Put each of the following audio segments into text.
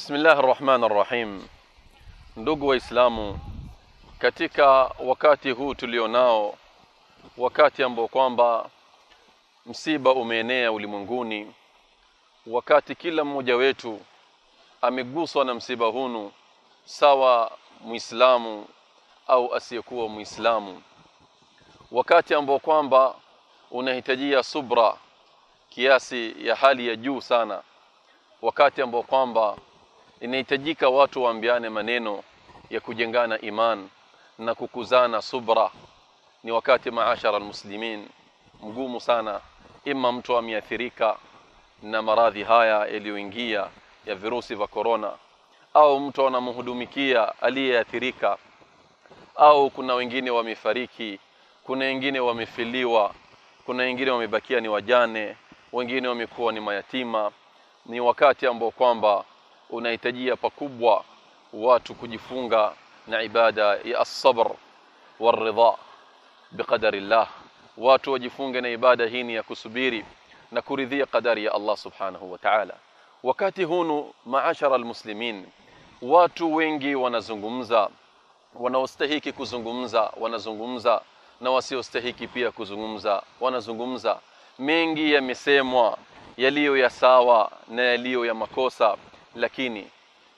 Bismillahi rahmani rahim. Ndugu Waislamu, katika wakati huu tulionao, wakati ambao kwamba msiba umeenea ulimwenguni, wakati kila mmoja wetu ameguswa na msiba hunu, sawa Muislamu au asiyekuwa Muislamu, wakati ambao kwamba unahitajia subra kiasi ya hali ya juu sana, wakati ambao kwamba inahitajika watu waambiane maneno ya kujengana iman na kukuzana subra. Ni wakati maashara almuslimin mgumu sana, ima mtu ameathirika na maradhi haya yaliyoingia ya virusi vya korona, au mtu anamhudumikia aliyeathirika, au kuna wengine wamefariki, kuna wengine wamefiliwa, kuna wengine wamebakia ni wajane, wengine wamekuwa ni mayatima. Ni wakati ambao kwamba unahitajia pakubwa watu kujifunga na ibada ya as-sabr waridha biqadarillah. Watu wajifunge na ibada hii ya kusubiri na kuridhia qadari ya Allah subhanahu wa ta'ala. Wakati hunu, maashara almuslimin, watu wengi wanazungumza, wanaostahiki kuzungumza wanazungumza, na wasiostahiki pia kuzungumza wanazungumza. Mengi yamesemwa yaliyo ya sawa na yaliyo ya makosa lakini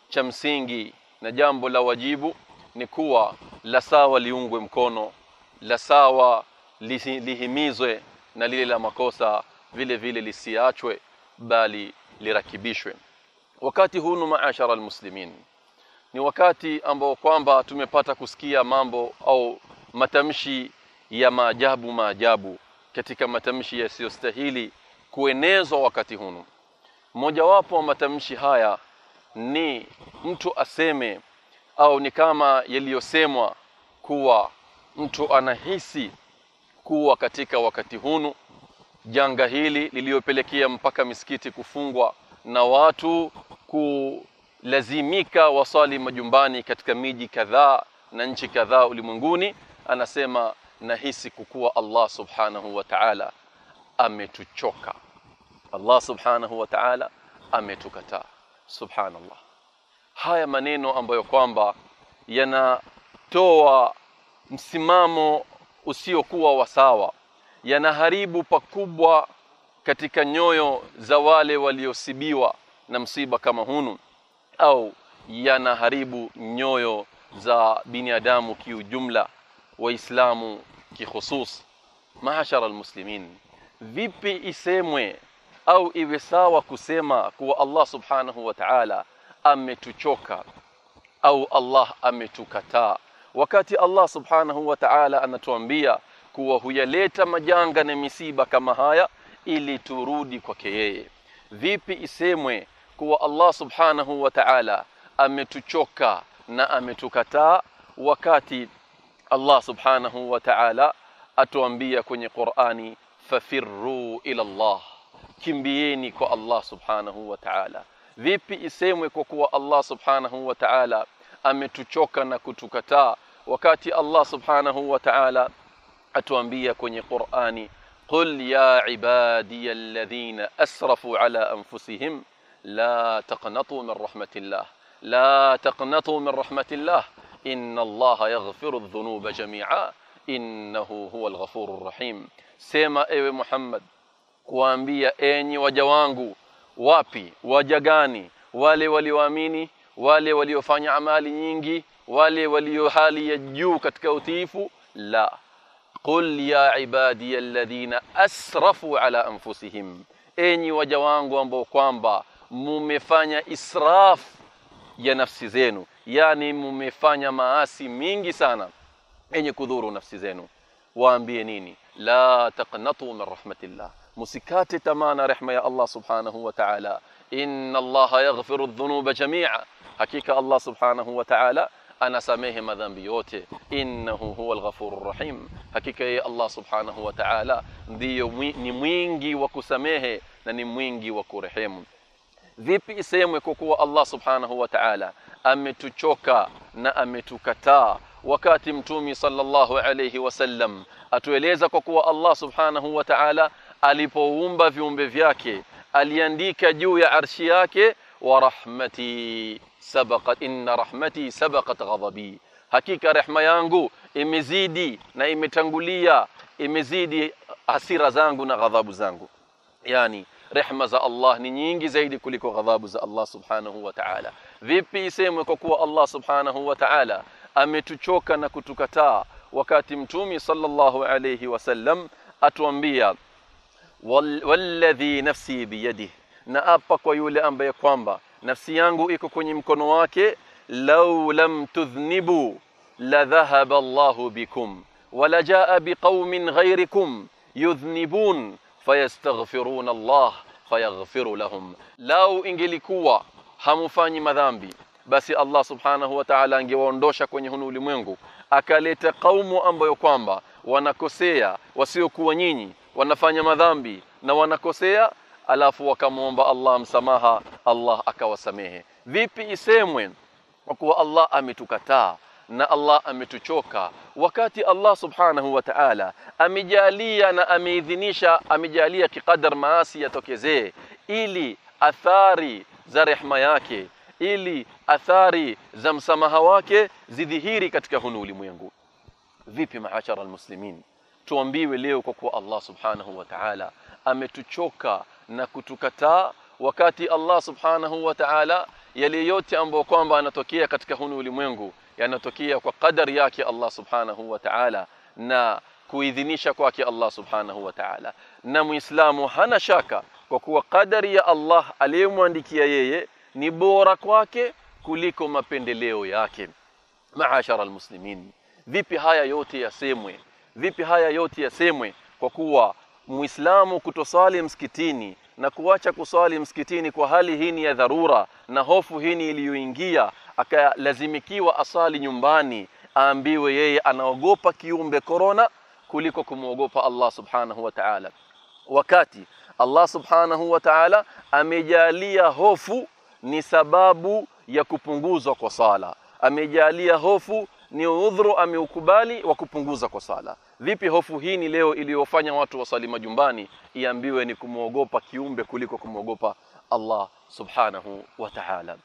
cha msingi na jambo la wajibu ni kuwa la sawa liungwe mkono, la sawa lihimizwe, na lile la makosa vile vile lisiachwe, bali lirakibishwe. Wakati hunu, maashara almuslimin, ni wakati ambao kwamba tumepata kusikia mambo au matamshi ya maajabu maajabu katika matamshi yasiyostahili kuenezwa wakati hunu. Mojawapo wa matamshi haya ni mtu aseme au ni kama yaliyosemwa kuwa mtu anahisi kuwa katika wakati hunu janga hili liliyopelekea mpaka misikiti kufungwa na watu kulazimika wasali majumbani katika miji kadhaa na nchi kadhaa ulimwenguni, anasema nahisi kukuwa Allah subhanahu wa ta'ala ametuchoka. Allah subhanahu wa ta'ala ametukataa. Subhanallah, haya maneno ambayo kwamba yanatoa msimamo usiokuwa wa sawa, yanaharibu pakubwa katika nyoyo za wale waliosibiwa na msiba kama hunu, au yanaharibu nyoyo za binadamu kiujumla, Waislamu kikhusus. Maashara almuslimin, vipi isemwe au iwe sawa kusema kuwa Allah subhanahu wa ta'ala ametuchoka au Allah ametukataa, wakati Allah subhanahu wa ta'ala anatuambia kuwa huyaleta majanga na misiba kama haya ili turudi kwake yeye. Vipi isemwe kuwa Allah subhanahu wa ta'ala ametuchoka na ametukataa, wakati Allah subhanahu wa ta'ala atuambia kwenye Qur'ani, fafirru ila Allah kimbieni kwa Allah subhanahu wa ta'ala. Vipi isemwe kwa kuwa Allah subhanahu wa ta'ala ametuchoka na kutukataa, wakati Allah subhanahu wa ta'ala atuambia kwenye Qur'ani, qul ya ibadiya alladhina asrafu ala anfusihim la taqnatu min rahmatillah la taqnatu min rahmatillah inna Allaha yaghfiru adh-dhunuba jami'a innahu huwal ghafurur rahim. Sema ewe Muhammad kuwaambia enyi waja wangu. Wapi waja gani? Wale walioamini, wale waliofanya amali nyingi, wale walio hali ya juu katika utiifu? La, qul ya ibadiya alladhina asrafu ala anfusihim, enyi waja wangu ambao kwamba mumefanya israf ya nafsi zenu, yani mumefanya maasi mingi sana yenye kudhuru nafsi zenu. Waambie nini? La taqnatu min rahmatillah rehma ya Allah subhanahu wa ta'ala. Inna Allaha yaghfiru dhunuba jamia, hakika Allah subhanahu wa ta'ala anasamehe madhambi yote. Innahu huwa alghafurur rahim, hakika yeye Allah subhanahu wa ta'ala ndiyo ni mwingi wa kusamehe na ni mwingi wa kurehemu. Vipi isemwe kwa kuwa Allah subhanahu wa ta'ala ametuchoka na ametukataa, wakati Mtumi sallallahu alayhi wasallam atueleza kwa kuwa Allah subhanahu wa ta'ala alipoumba viumbe vyake aliandika juu ya arshi yake wa rahmati sabaqat inna rahmati sabaqat ghadabi. Hakika rehma yangu imezidi na imetangulia imezidi hasira zangu na ghadhabu zangu. Yani rehma za Allah ni nyingi zaidi kuliko ghadhabu za Allah subhanahu wa ta'ala. Vipi isemwe kwa kuwa Allah subhanahu wa ta'ala ametuchoka na kutukataa? Wakati mtumi sallallahu alayhi wasallam atuambia والذي نفسي بيده. نا أبا كويولي أم بيكوامبا نفسي يانغو إيكو كوني مكونو واكي. لو لم تذنبوا لذهب الله بكم. ولجاء بقوم غيركم يذنبون فيستغفرون الله فيغفر لهم. لو إنجلي كوا همفاني مذنبي بس الله سبحانه وتعالى أنجي واندوشا كوني هنو لمينغو. أكلت قوم أم بيكوامبا wanakosea wasiokuwa nyinyi wanafanya madhambi na wanakosea alafu wakamwomba Allah msamaha Allah akawasamehe. Vipi isemwe? Kwa kuwa Allah ametukataa na Allah ametuchoka. Wakati Allah subhanahu wa ta'ala amejalia na ameidhinisha amejalia kikadar maasi yatokezee ili athari za rehma yake ili athari za msamaha wake zidhihiri katika hunu ulimwengu. Vipi maashara almuslimin tuambiwe leo kwa kuwa Allah subhanahu wa ta'ala ametuchoka na kutukataa wakati Allah subhanahu wa ta'ala yale yote ambayo kwamba anatokea katika hunu ulimwengu yanatokea kwa kadari yake Allah subhanahu wa ta'ala na kuidhinisha kwake Allah subhanahu wa ta'ala. Na muislamu hana shaka kwa kuwa kadari ya Allah aliyemwandikia yeye ni bora kwake kuliko mapendeleo yake. Maashara almuslimin vipi haya yote yasemwe vipi haya yote yasemwe? Kwa kuwa muislamu kutosali msikitini na kuacha kusali msikitini kwa hali hii ni ya dharura na hofu hii iliyoingia akalazimikiwa asali nyumbani aambiwe yeye anaogopa kiumbe korona kuliko kumwogopa Allah subhanahu wa ta'ala. Wakati Allah subhanahu wa ta'ala amejalia hofu ni sababu ya kupunguzwa kwa sala. Amejalia hofu ni udhuru ameukubali wa kupunguza kwa sala. Vipi hofu hii ni leo iliyofanya watu wasali majumbani iambiwe ni kumwogopa kiumbe kuliko kumwogopa Allah subhanahu wa ta'ala.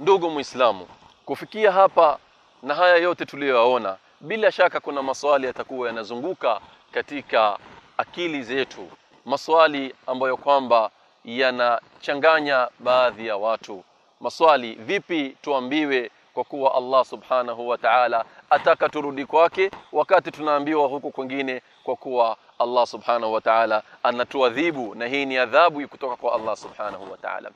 Ndugu muislamu kufikia hapa na haya yote tuliyoyaona bila shaka kuna maswali yatakuwa yanazunguka katika akili zetu. Maswali ambayo kwamba yanachanganya baadhi ya watu. Maswali vipi tuambiwe kwa kuwa Allah subhanahu wa ta'ala ataka turudi kwake wakati tunaambiwa huku kwingine kwa kuwa Allah subhanahu wa ta'ala anatuadhibu na hii ni adhabu kutoka kwa Allah subhanahu wa ta'ala.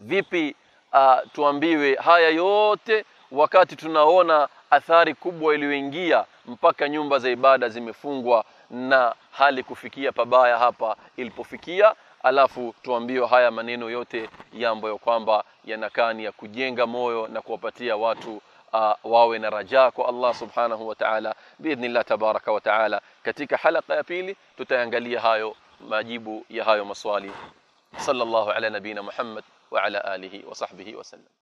Vipi uh, tuambiwe haya yote wakati tunaona athari kubwa iliyoingia mpaka nyumba za ibada zimefungwa na hali kufikia pabaya hapa ilipofikia alafu tuambiwe haya maneno yote ya ambayo kwamba yanakaa ni ya kujenga moyo na kuwapatia watu uh, wawe na rajaa kwa Allah subhanahu wa ta'ala biidhnillah tabaraka wa ta'ala. Katika halaka ya pili tutaangalia hayo majibu ya hayo maswali. Sallallahu ala nabina Muhammad wa ala alihi wa sahbihi wa sallam